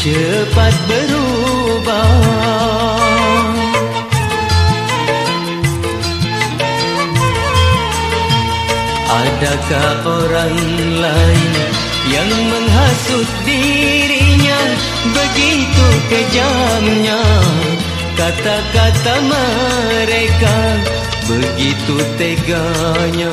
cepat berubah. Adakah orang lain yang menghasut dirinya? Begitu kejamnya kata-kata mereka Begitu teganya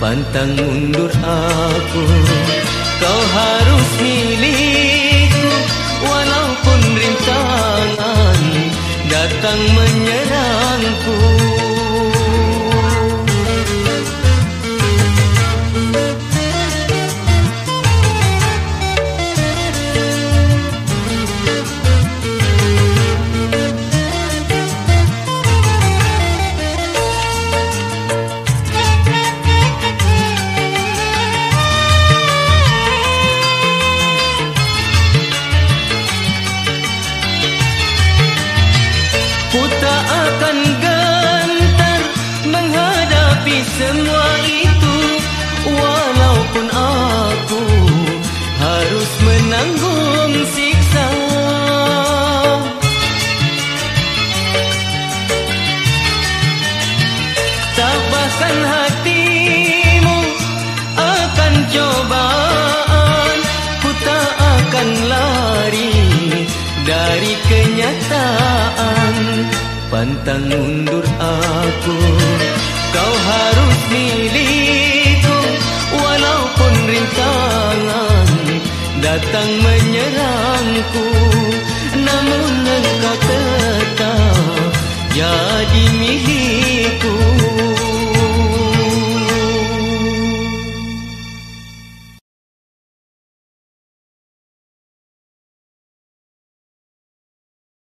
pantang mundur aku. Kau harus milikku walaupun rintangan datang menyerangku semua itu. Walaupun aku harus menanggung siksa. Tabahkan hatimu akan cobaan. Ku tak akan lari dari kenyataan pantang mundur aku. Kau harus milikku walaupun rintangan. Datang menyerangku namun engkau tetap jadi milikku